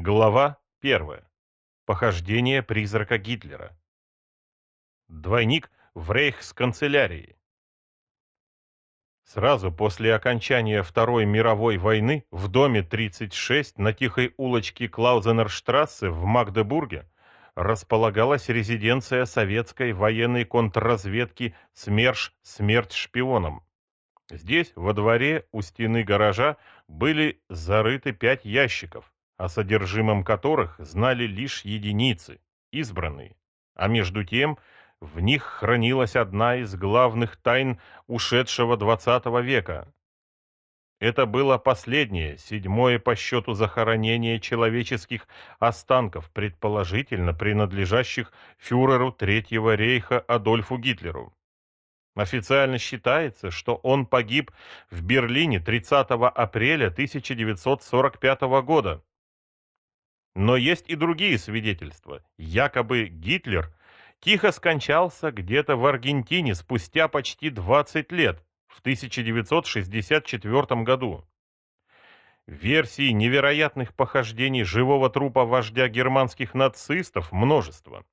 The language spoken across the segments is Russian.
Глава 1. Похождение призрака Гитлера. Двойник в рейхсканцелярии. Сразу после окончания Второй мировой войны в доме 36 на тихой улочке Клаузенерштрассе в Магдебурге располагалась резиденция советской военной контрразведки СМЕРШ «Смерть шпионам». Здесь, во дворе, у стены гаража, были зарыты пять ящиков, о содержимом которых знали лишь единицы, избранные. А между тем, в них хранилась одна из главных тайн ушедшего XX века. Это было последнее, седьмое по счету захоронение человеческих останков, предположительно принадлежащих фюреру Третьего рейха Адольфу Гитлеру. Официально считается, что он погиб в Берлине 30 апреля 1945 года. Но есть и другие свидетельства. Якобы Гитлер тихо скончался где-то в Аргентине спустя почти 20 лет, в 1964 году. Версий невероятных похождений живого трупа вождя германских нацистов множество.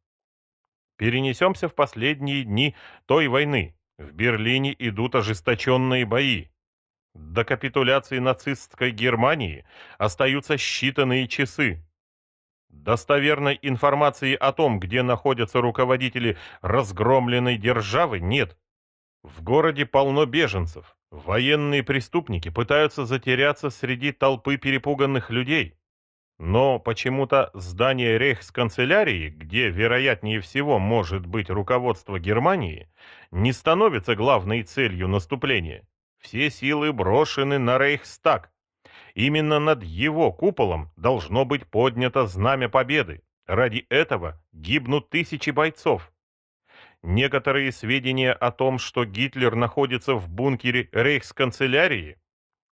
Перенесемся в последние дни той войны. В Берлине идут ожесточенные бои. До капитуляции нацистской Германии остаются считанные часы. Достоверной информации о том, где находятся руководители разгромленной державы, нет. В городе полно беженцев. Военные преступники пытаются затеряться среди толпы перепуганных людей. Но почему-то здание рейхсканцелярии, где, вероятнее всего, может быть руководство Германии, не становится главной целью наступления. Все силы брошены на Рейхстаг, Именно над его куполом должно быть поднято знамя победы. Ради этого гибнут тысячи бойцов. Некоторые сведения о том, что Гитлер находится в бункере рейхсканцелярии,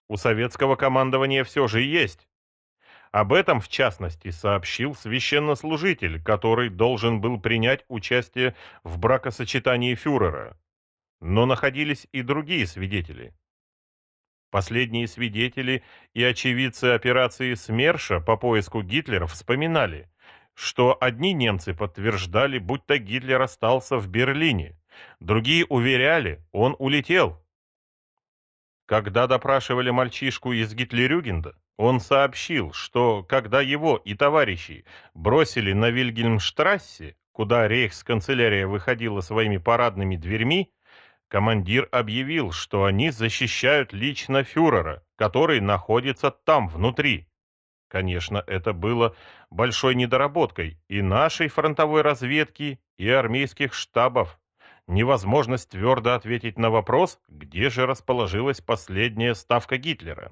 у советского командования все же есть. Об этом, в частности, сообщил священнослужитель, который должен был принять участие в бракосочетании фюрера. Но находились и другие свидетели. Последние свидетели и очевидцы операции СМЕРШа по поиску Гитлера вспоминали, что одни немцы подтверждали, будто Гитлер остался в Берлине, другие уверяли, он улетел. Когда допрашивали мальчишку из Гитлерюгенда, он сообщил, что когда его и товарищи бросили на Вильгельмштрассе, куда рейхсканцелярия выходила своими парадными дверьми, Командир объявил, что они защищают лично фюрера, который находится там, внутри. Конечно, это было большой недоработкой и нашей фронтовой разведки, и армейских штабов. Невозможность твердо ответить на вопрос, где же расположилась последняя ставка Гитлера.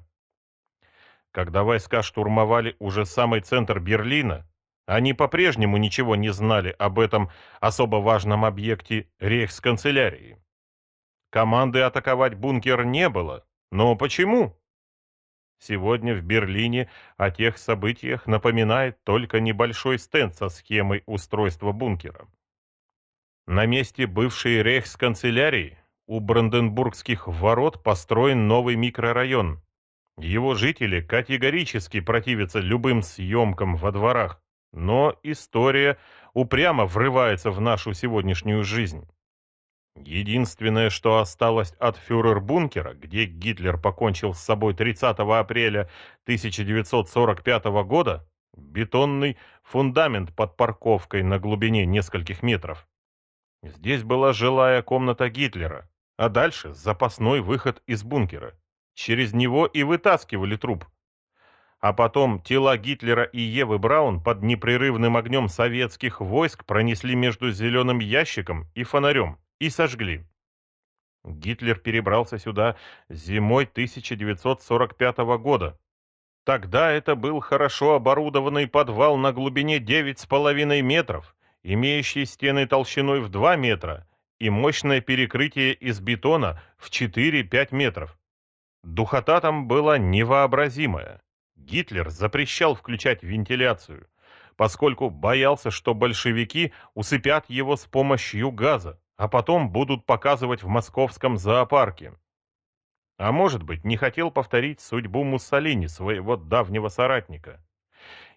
Когда войска штурмовали уже самый центр Берлина, они по-прежнему ничего не знали об этом особо важном объекте рейхсканцелярии. Команды атаковать бункер не было. Но почему? Сегодня в Берлине о тех событиях напоминает только небольшой стенд со схемой устройства бункера. На месте бывшей рейхсканцелярии у Бранденбургских ворот построен новый микрорайон. Его жители категорически противятся любым съемкам во дворах, но история упрямо врывается в нашу сегодняшнюю жизнь. Единственное, что осталось от фюрер-бункера, где Гитлер покончил с собой 30 апреля 1945 года, бетонный фундамент под парковкой на глубине нескольких метров. Здесь была жилая комната Гитлера, а дальше запасной выход из бункера. Через него и вытаскивали труп. А потом тела Гитлера и Евы Браун под непрерывным огнем советских войск пронесли между зеленым ящиком и фонарем и сожгли. Гитлер перебрался сюда зимой 1945 года. Тогда это был хорошо оборудованный подвал на глубине 9,5 метров, имеющий стены толщиной в 2 метра и мощное перекрытие из бетона в 4-5 метров. Духота там была невообразимая. Гитлер запрещал включать вентиляцию, поскольку боялся, что большевики усыпят его с помощью газа а потом будут показывать в московском зоопарке. А может быть, не хотел повторить судьбу Муссолини, своего давнего соратника.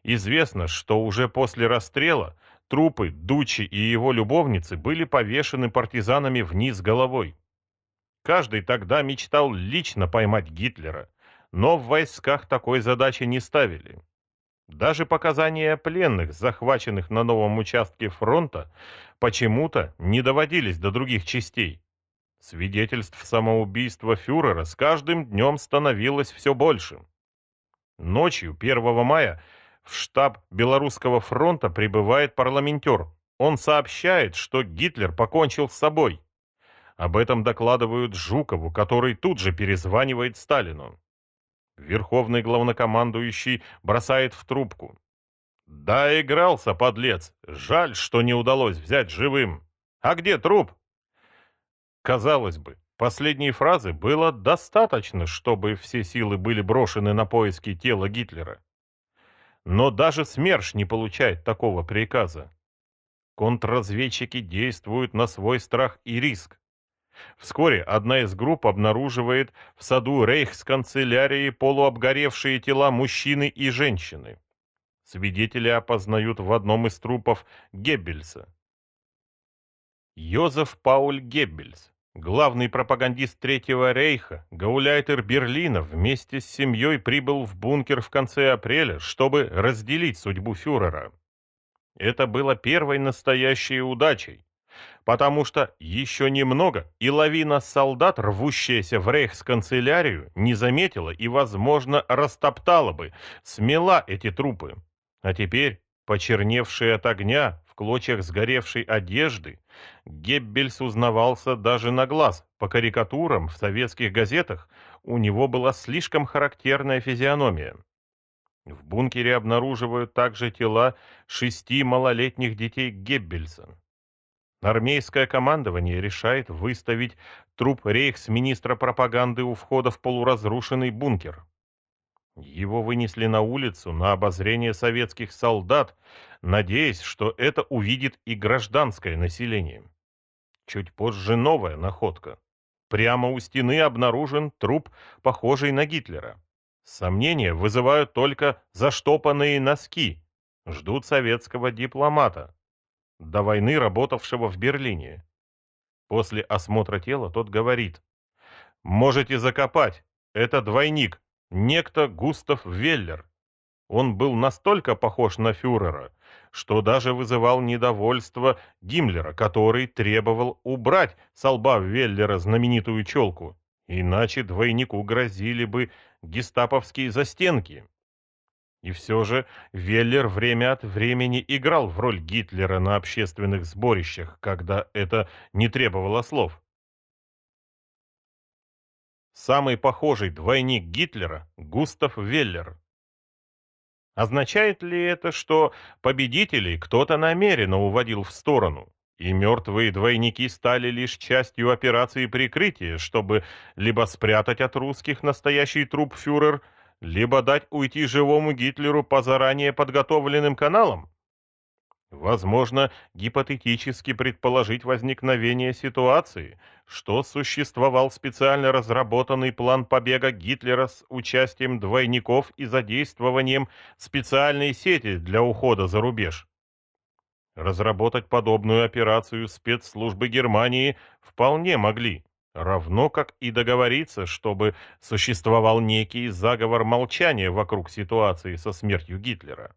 Известно, что уже после расстрела трупы Дучи и его любовницы были повешены партизанами вниз головой. Каждый тогда мечтал лично поймать Гитлера, но в войсках такой задачи не ставили. Даже показания пленных, захваченных на новом участке фронта, почему-то не доводились до других частей. Свидетельств самоубийства фюрера с каждым днем становилось все больше. Ночью 1 мая в штаб Белорусского фронта прибывает парламентер. Он сообщает, что Гитлер покончил с собой. Об этом докладывают Жукову, который тут же перезванивает Сталину. Верховный главнокомандующий бросает в трубку. Да, игрался, подлец. Жаль, что не удалось взять живым. А где труп? Казалось бы, последней фразы было достаточно, чтобы все силы были брошены на поиски тела Гитлера. Но даже СМЕРШ не получает такого приказа. Контрразведчики действуют на свой страх и риск. Вскоре одна из групп обнаруживает в саду рейхсканцелярии полуобгоревшие тела мужчины и женщины. Свидетели опознают в одном из трупов Геббельса. Йозеф Пауль Геббельс, главный пропагандист Третьего рейха, гауляйтер Берлина, вместе с семьей прибыл в бункер в конце апреля, чтобы разделить судьбу фюрера. Это было первой настоящей удачей, потому что еще немного, и лавина солдат, рвущаяся в рейхсканцелярию, не заметила и, возможно, растоптала бы, смела эти трупы. А теперь, почерневшие от огня, в клочьях сгоревшей одежды, Геббельс узнавался даже на глаз. По карикатурам в советских газетах у него была слишком характерная физиономия. В бункере обнаруживают также тела шести малолетних детей Геббельса. Армейское командование решает выставить труп рейхсминистра пропаганды у входа в полуразрушенный бункер. Его вынесли на улицу на обозрение советских солдат, надеясь, что это увидит и гражданское население. Чуть позже новая находка. Прямо у стены обнаружен труп, похожий на Гитлера. Сомнения вызывают только заштопанные носки. Ждут советского дипломата до войны работавшего в Берлине. После осмотра тела тот говорит, «Можете закопать, это двойник, некто Густав Веллер. Он был настолько похож на фюрера, что даже вызывал недовольство Гиммлера, который требовал убрать с лба Веллера знаменитую челку, иначе двойнику грозили бы гестаповские застенки. И все же Веллер время от времени играл в роль Гитлера на общественных сборищах, когда это не требовало слов. Самый похожий двойник Гитлера – Густав Веллер. Означает ли это, что победителей кто-то намеренно уводил в сторону, и мертвые двойники стали лишь частью операции прикрытия, чтобы либо спрятать от русских настоящий труп фюрер – либо дать уйти живому Гитлеру по заранее подготовленным каналам? Возможно, гипотетически предположить возникновение ситуации, что существовал специально разработанный план побега Гитлера с участием двойников и задействованием специальной сети для ухода за рубеж. Разработать подобную операцию спецслужбы Германии вполне могли равно как и договориться, чтобы существовал некий заговор молчания вокруг ситуации со смертью Гитлера.